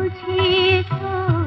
तुझे तो